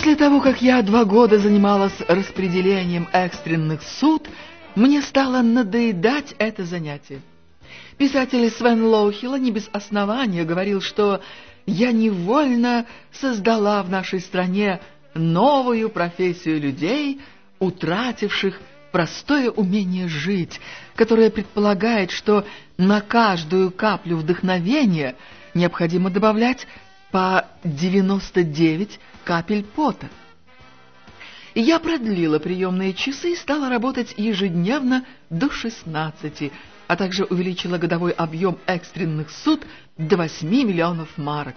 После того, как я два года занималась распределением экстренных суд, мне стало надоедать это занятие. Писатель Свен Лоухилла не без основания говорил, что я невольно создала в нашей стране новую профессию людей, утративших простое умение жить, которое предполагает, что на каждую каплю вдохновения необходимо добавлять по 99 капель пота. Я продлила приемные часы и стала работать ежедневно до 16, а также увеличила годовой объем экстренных суд до 8 миллионов марок.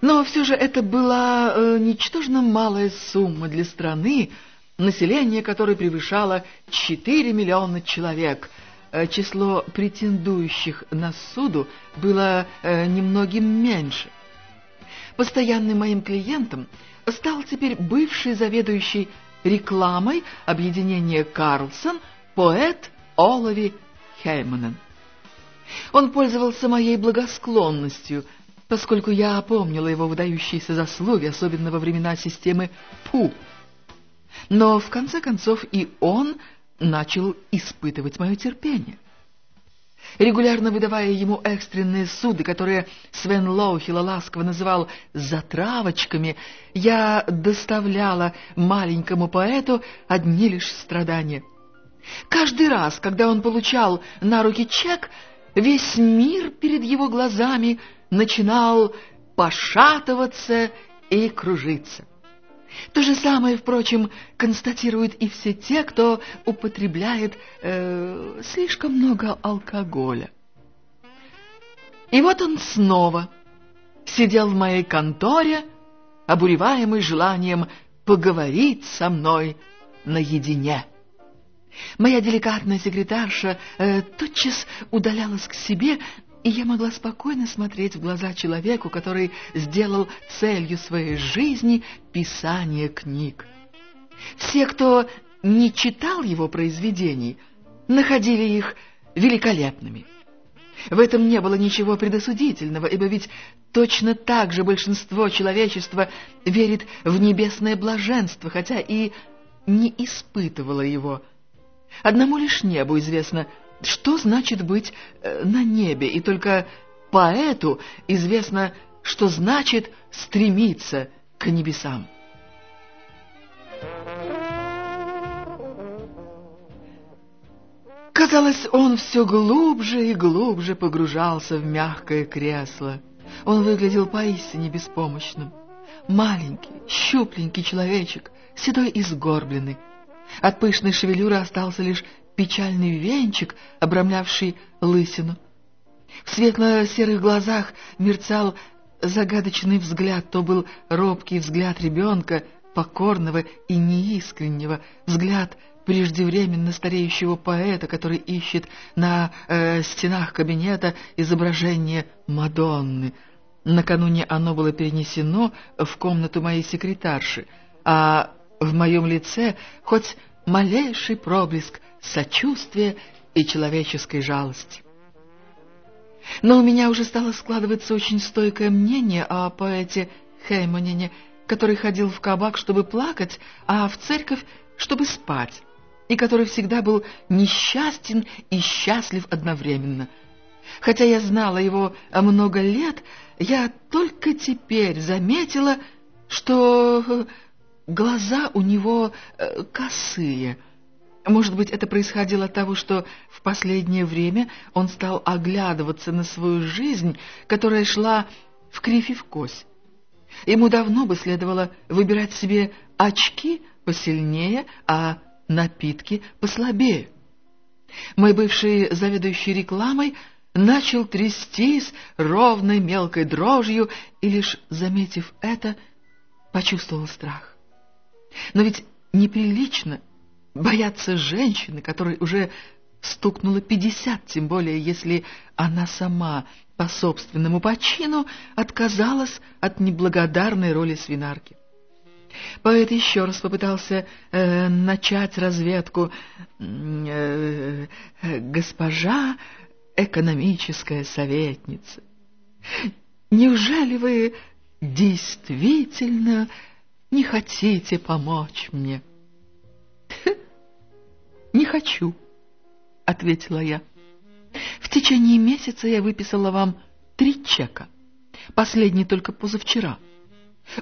Но все же это была э, ничтожно малая сумма для страны, население которой превышало 4 миллиона человек. Э, число претендующих на суду было э, немногим меньше. Постоянным моим клиентом стал теперь бывший заведующий рекламой объединения «Карлсон» поэт Олови Хейманен. Он пользовался моей благосклонностью, поскольку я опомнила его выдающиеся заслуги, особенно во времена системы ПУ. Но в конце концов и он начал испытывать мое терпение регулярно выдавая ему экстренные суды, которые Свен Лоухила ласково называл «затравочками», я доставляла маленькому поэту одни лишь страдания. Каждый раз, когда он получал на руки чек, весь мир перед его глазами начинал пошатываться и кружиться. То же самое, впрочем, констатируют и все те, кто употребляет э, слишком много алкоголя. И вот он снова сидел в моей конторе, обуреваемый желанием поговорить со мной наедине. Моя деликатная секретарша э, тотчас удалялась к себе и я могла спокойно смотреть в глаза человеку, который сделал целью своей жизни писание книг. Все, кто не читал его произведений, находили их великолепными. В этом не было ничего предосудительного, ибо ведь точно так же большинство человечества верит в небесное блаженство, хотя и не испытывало его. Одному лишь небу известно – что значит быть э, на небе, и только поэту известно, что значит стремиться к небесам. Казалось, он все глубже и глубже погружался в мягкое кресло. Он выглядел поистине беспомощным. Маленький, щупленький человечек, седой и сгорбленный. От пышной шевелюры остался лишь печальный венчик, обрамлявший лысину. В светло-серых глазах мерцал загадочный взгляд, то был робкий взгляд ребенка, покорного и неискреннего, взгляд преждевременно стареющего поэта, который ищет на э, стенах кабинета изображение Мадонны. Накануне оно было перенесено в комнату моей секретарши, а в моем лице хоть малейший проблеск сочувствия и человеческой жалости. Но у меня уже стало складываться очень стойкое мнение о поэте Хейманине, который ходил в кабак, чтобы плакать, а в церковь, чтобы спать, и который всегда был несчастен и счастлив одновременно. Хотя я знала его много лет, я только теперь заметила, что глаза у него э, косые — может быть, это происходило от того, что в последнее время он стал оглядываться на свою жизнь, которая шла в кривь и в кось. Ему давно бы следовало выбирать себе очки посильнее, а напитки послабее. Мой бывший заведующий рекламой начал трястись ровной мелкой дрожью и, лишь заметив это, почувствовал страх. Но ведь неприлично бояться женщины, которой уже стукнуло пятьдесят, тем более если она сама по собственному почину отказалась от неблагодарной роли свинарки. Поэт еще раз попытался э, начать разведку. Э, э, «Госпожа экономическая советница, неужели вы действительно не хотите помочь мне. «Не хочу», — ответила я. «В течение месяца я выписала вам три чека, последний только позавчера.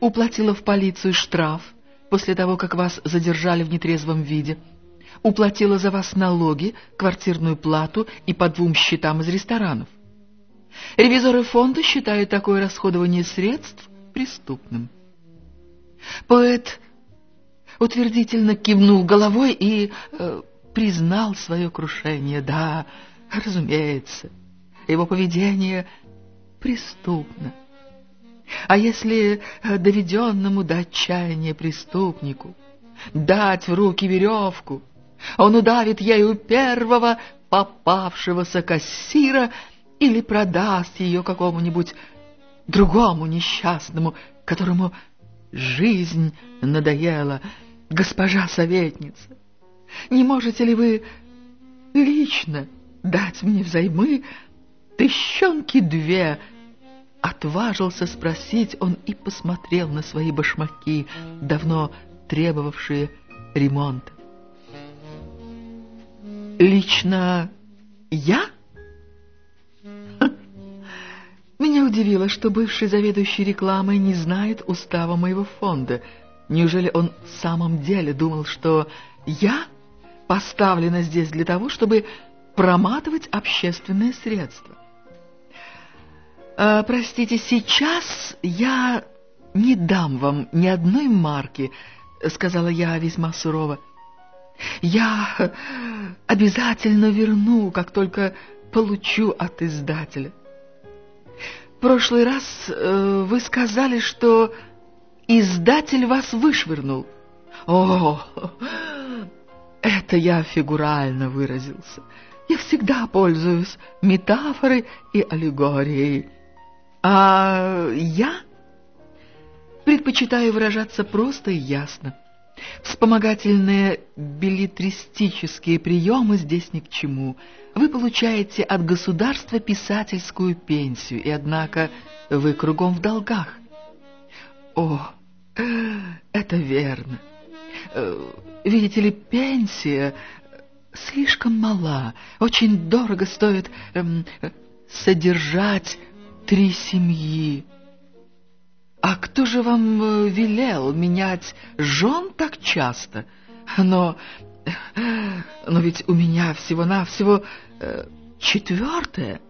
Уплатила в полицию штраф после того, как вас задержали в нетрезвом виде. Уплатила за вас налоги, квартирную плату и по двум счетам из ресторанов. Ревизоры фонда считают такое расходование средств преступным. Поэт утвердительно кивнул головой и э, признал свое крушение. Да, разумеется, его поведение преступно. А если э, доведенному до отчаяния преступнику дать в руки веревку, он удавит ею первого попавшегося кассира или продаст ее какому-нибудь другому несчастному, которому жизнь надоела. Госпожа советница, не можете ли вы лично дать мне взаймы тыщенки две? Отважился спросить он и посмотрел на свои башмаки, давно требовавшие ремонта. Лично я? Меня удивило, что бывший заведующий рекламой не знает устава моего фонда. Неужели он в самом деле думал, что я поставлена здесь для того, чтобы проматывать общественные средства? А, простите, сейчас я не дам вам ни одной марки, сказала я весьма сурово. Я обязательно верну, как только получу от издателя. Прошлый раз э, вы сказали, что издатель вас вышвырнул. О, это я фигурально выразился. Я всегда пользуюсь метафорой и аллегорией. А я предпочитаю выражаться просто и ясно. Вспомогательные билетристические приемы здесь ни к чему. Вы получаете от государства писательскую пенсию, и, однако, вы кругом в долгах. О, это верно. Э, видите ли, пенсия слишком мала. Очень дорого стоит эм, содержать три семьи. «А кто же вам э, велел менять жен так часто? Но... но ведь у меня всего-навсего э, четвертое,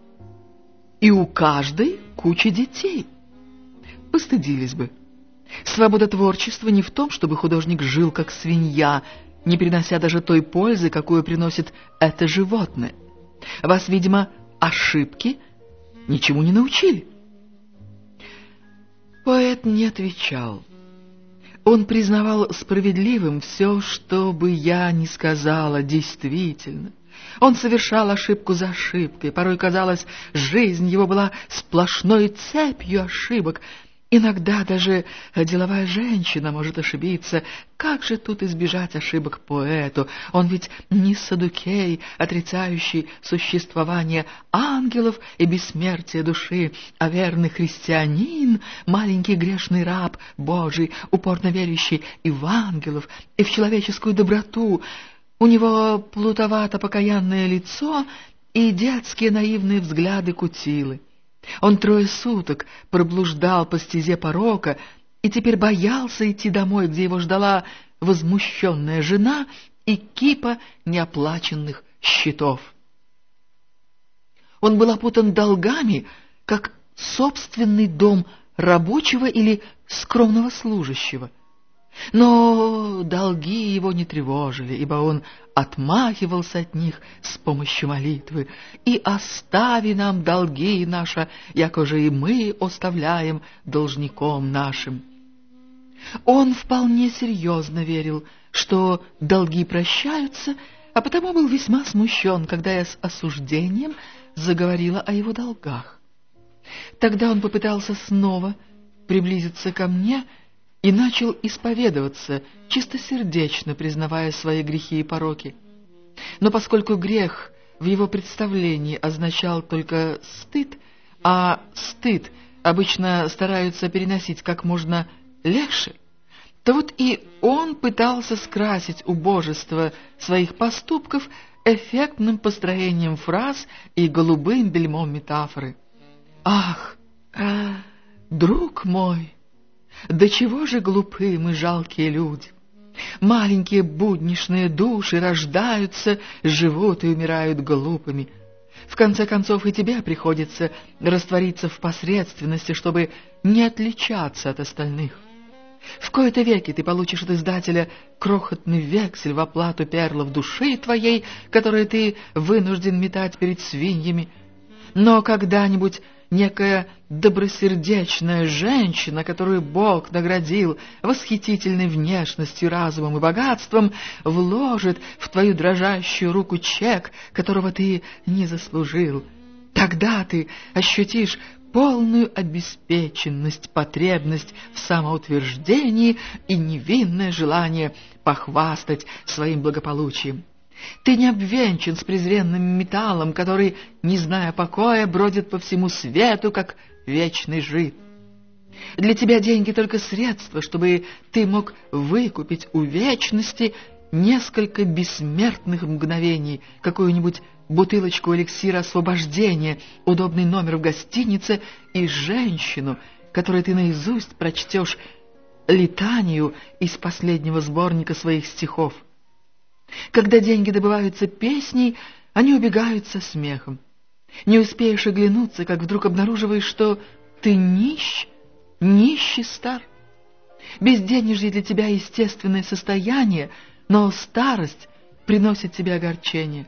и у каждой куча детей. Постыдились бы. Свобода творчества не в том, чтобы художник жил как свинья, не принося даже той пользы, какую приносит это животное. Вас, видимо, ошибки ничему не научили. Поэт не отвечал. Он признавал справедливым все, что бы я ни сказала, действительно. Он совершал ошибку за ошибкой. Порой казалось, жизнь его была сплошной цепью ошибок, Иногда даже деловая женщина может ошибиться. Как же тут избежать ошибок поэту? Он ведь не садукей, отрицающий существование ангелов и бессмертие души, а верный христианин, маленький грешный раб Божий, упорно верящий и в ангелов, и в человеческую доброту. У него плутовато-покаянное лицо и детские наивные взгляды кутилы. Он трое суток проблуждал по стезе порока и теперь боялся идти домой, где его ждала возмущенная жена и кипа неоплаченных счетов. Он был опутан долгами, как собственный дом рабочего или скромного служащего. Но долги его не тревожили, ибо он отмахивался от них с помощью молитвы. «И остави нам долги наши, яко же и мы оставляем должником нашим». Он вполне серьезно верил, что долги прощаются, а потому был весьма смущен, когда я с осуждением заговорила о его долгах. Тогда он попытался снова приблизиться ко мне и начал исповедоваться, чистосердечно признавая свои грехи и пороки. Но поскольку грех в его представлении означал только стыд, а стыд обычно стараются переносить как можно легче, то вот и он пытался скрасить убожество своих поступков эффектным построением фраз и голубым бельмом метафоры. «Ах, друг мой, до чего же глупы мы жалкие люди! Маленькие будничные души рождаются, живут и умирают глупыми. В конце концов и тебе приходится раствориться в посредственности, чтобы не отличаться от остальных. В кои-то веки ты получишь от издателя крохотный вексель в оплату перлов души твоей, которые ты вынужден метать перед свиньями. Но когда-нибудь некая добросердечная женщина, которую Бог наградил восхитительной внешностью, разумом и богатством, вложит в твою дрожащую руку чек, которого ты не заслужил. Тогда ты ощутишь полную обеспеченность, потребность в самоутверждении и невинное желание похвастать своим благополучием. Ты не обвенчан с презренным металлом, который, не зная покоя, бродит по всему свету, как вечный жид. Для тебя деньги только средство, чтобы ты мог выкупить у вечности несколько бессмертных мгновений, какую-нибудь бутылочку эликсира освобождения, удобный номер в гостинице и женщину, которой ты наизусть прочтешь летанию из последнего сборника своих стихов. Когда деньги добываются песней, они убегают со смехом. Не успеешь оглянуться, как вдруг обнаруживаешь, что ты нищ, нищий стар. Безденежье для тебя естественное состояние, но старость приносит тебе огорчение.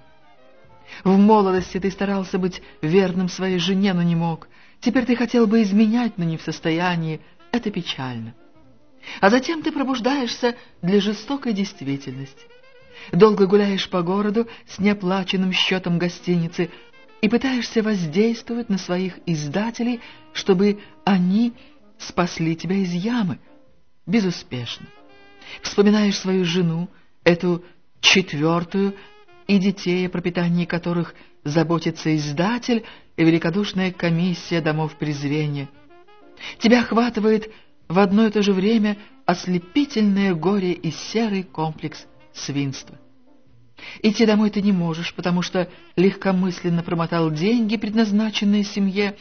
В молодости ты старался быть верным своей жене, но не мог. Теперь ты хотел бы изменять, но не в состоянии. Это печально. А затем ты пробуждаешься для жестокой действительности. Долго гуляешь по городу с неоплаченным счетом гостиницы и пытаешься воздействовать на своих издателей, чтобы они спасли тебя из ямы. Безуспешно. Вспоминаешь свою жену, эту четвертую, и детей, о пропитании которых заботится издатель и великодушная комиссия домов презрения. Тебя охватывает в одно и то же время ослепительное горе и серый комплекс свинства. Идти домой ты не можешь, потому что легкомысленно промотал деньги, предназначенные семье,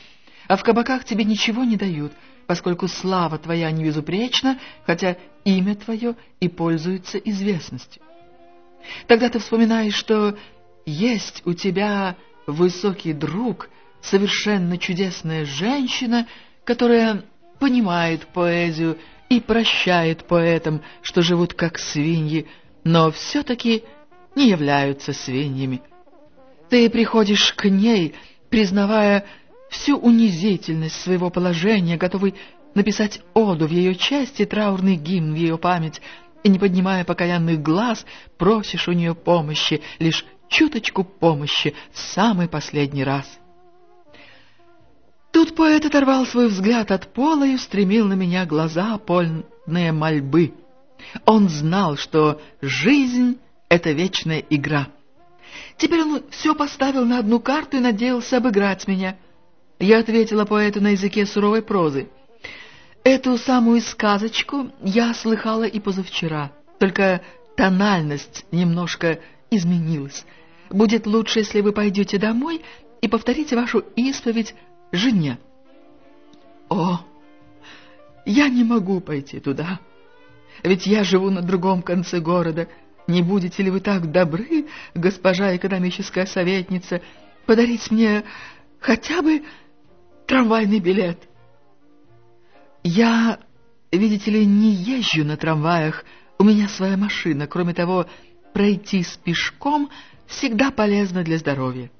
а в кабаках тебе ничего не дают, поскольку слава твоя не безупречна, хотя имя твое и пользуется известностью. Тогда ты вспоминаешь, что есть у тебя высокий друг, совершенно чудесная женщина, которая понимает поэзию и прощает поэтам, что живут как свиньи, но все-таки не являются свиньями. Ты приходишь к ней, признавая всю унизительность своего положения, готовый написать оду в ее части, траурный гимн в ее память, и, не поднимая покаянных глаз, просишь у нее помощи, лишь чуточку помощи в самый последний раз. Тут поэт оторвал свой взгляд от пола и устремил на меня глаза, полные мольбы. Он знал, что жизнь — это вечная игра. Теперь он все поставил на одну карту и надеялся обыграть меня. Я ответила поэту на языке суровой прозы. Эту самую сказочку я слыхала и позавчера, только тональность немножко изменилась. Будет лучше, если вы пойдете домой и повторите вашу исповедь жене. О, я не могу пойти туда ведь я живу на другом конце города. Не будете ли вы так добры, госпожа экономическая советница, подарить мне хотя бы трамвайный билет? Я, видите ли, не езжу на трамваях, у меня своя машина. Кроме того, пройти с пешком всегда полезно для здоровья.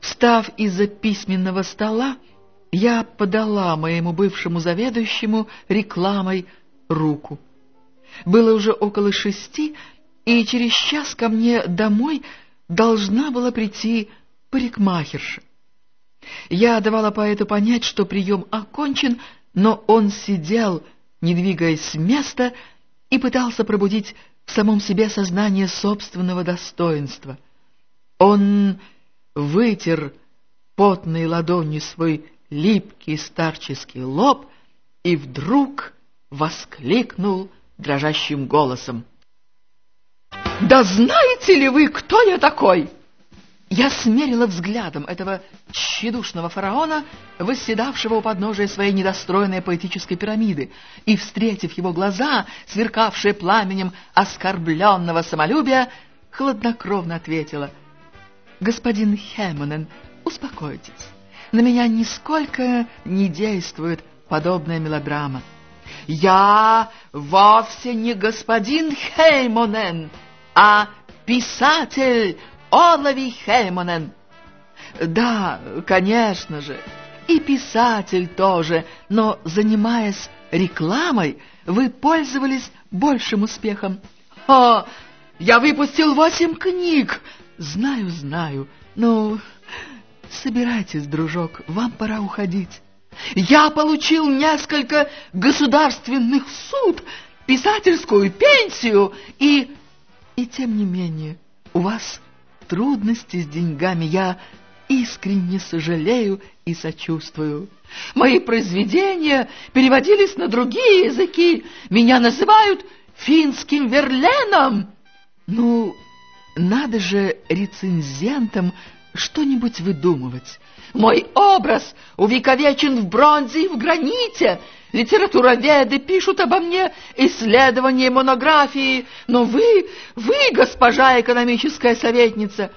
Встав из-за письменного стола, я подала моему бывшему заведующему рекламой руку. Было уже около шести, и через час ко мне домой должна была прийти парикмахерша. Я давала поэту понять, что прием окончен, но он сидел, не двигаясь с места, и пытался пробудить в самом себе сознание собственного достоинства. Он вытер потной ладонью свой липкий старческий лоб и вдруг воскликнул дрожащим голосом. «Да знаете ли вы, кто я такой?» Я смерила взглядом этого тщедушного фараона, восседавшего у подножия своей недостроенной поэтической пирамиды, и, встретив его глаза, сверкавшие пламенем оскорбленного самолюбия, хладнокровно ответила, «Господин Хэммонен, успокойтесь, на меня нисколько не действует подобная мелодрама. Я вовсе не господин Хеймонен, а писатель Олови Хеймонен. Да, конечно же, и писатель тоже, но, занимаясь рекламой, вы пользовались большим успехом. О, я выпустил восемь книг. Знаю, знаю. Ну, собирайтесь, дружок, вам пора уходить. Я получил несколько государственных суд, писательскую пенсию и... И тем не менее, у вас трудности с деньгами. Я искренне сожалею и сочувствую. Мои произведения переводились на другие языки. Меня называют финским верленом. Ну, надо же рецензентам что-нибудь выдумывать. Мой образ увековечен в бронзе и в граните. Литературоведы пишут обо мне исследования монографии. Но вы, вы, госпожа экономическая советница,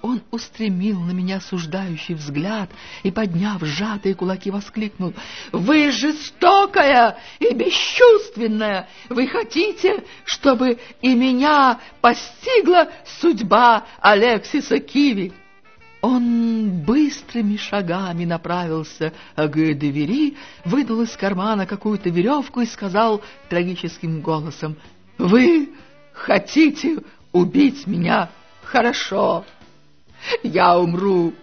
он устремил на меня осуждающий взгляд и, подняв сжатые кулаки, воскликнул. «Вы жестокая и бесчувственная! Вы хотите, чтобы и меня постигла судьба Алексиса Киви?» Он быстрыми шагами направился к двери, выдал из кармана какую-то веревку и сказал трагическим голосом, «Вы хотите убить меня? Хорошо, я умру,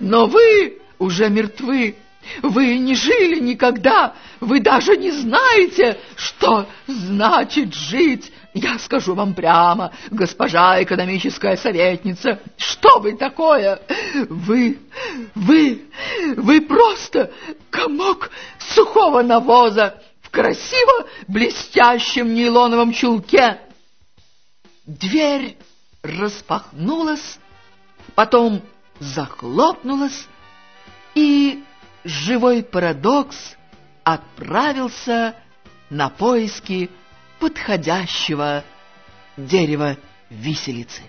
но вы уже мертвы». Вы не жили никогда, вы даже не знаете, что значит жить. Я скажу вам прямо, госпожа экономическая советница, что вы такое? Вы, вы, вы просто комок сухого навоза в красиво блестящем нейлоновом чулке. Дверь распахнулась, потом захлопнулась, и живой парадокс отправился на поиски подходящего дерева виселицы.